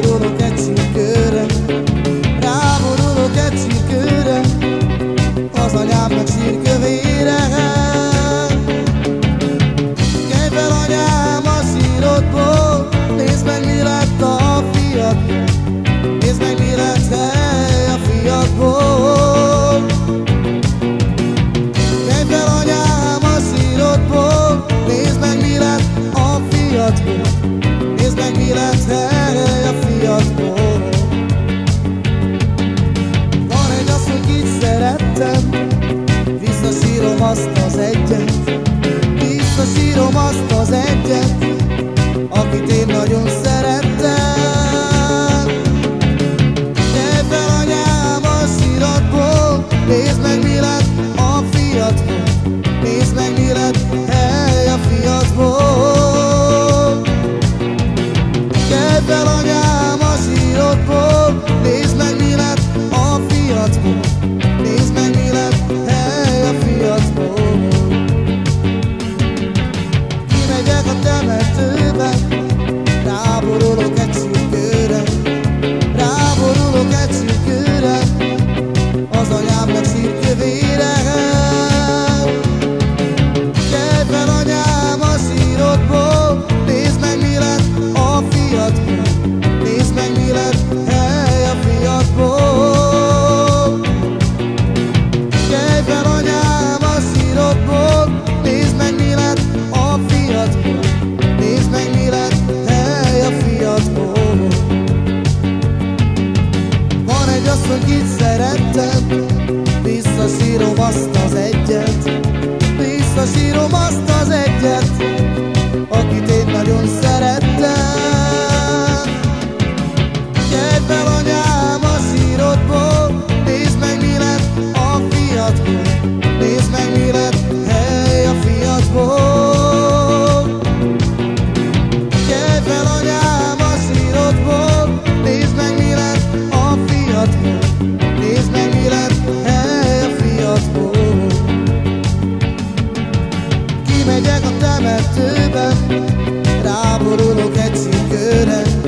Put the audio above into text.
do do do azt az egyet Visszasírom azt az egyet. hogy itt szerettem. Visszasírom azt az egyet. Visszasírom azt az egyet Akit én nagyon szerettem. Kedvel anyám a sírodból, Nézd meg mi lett a fiatból háborulok egy cikőre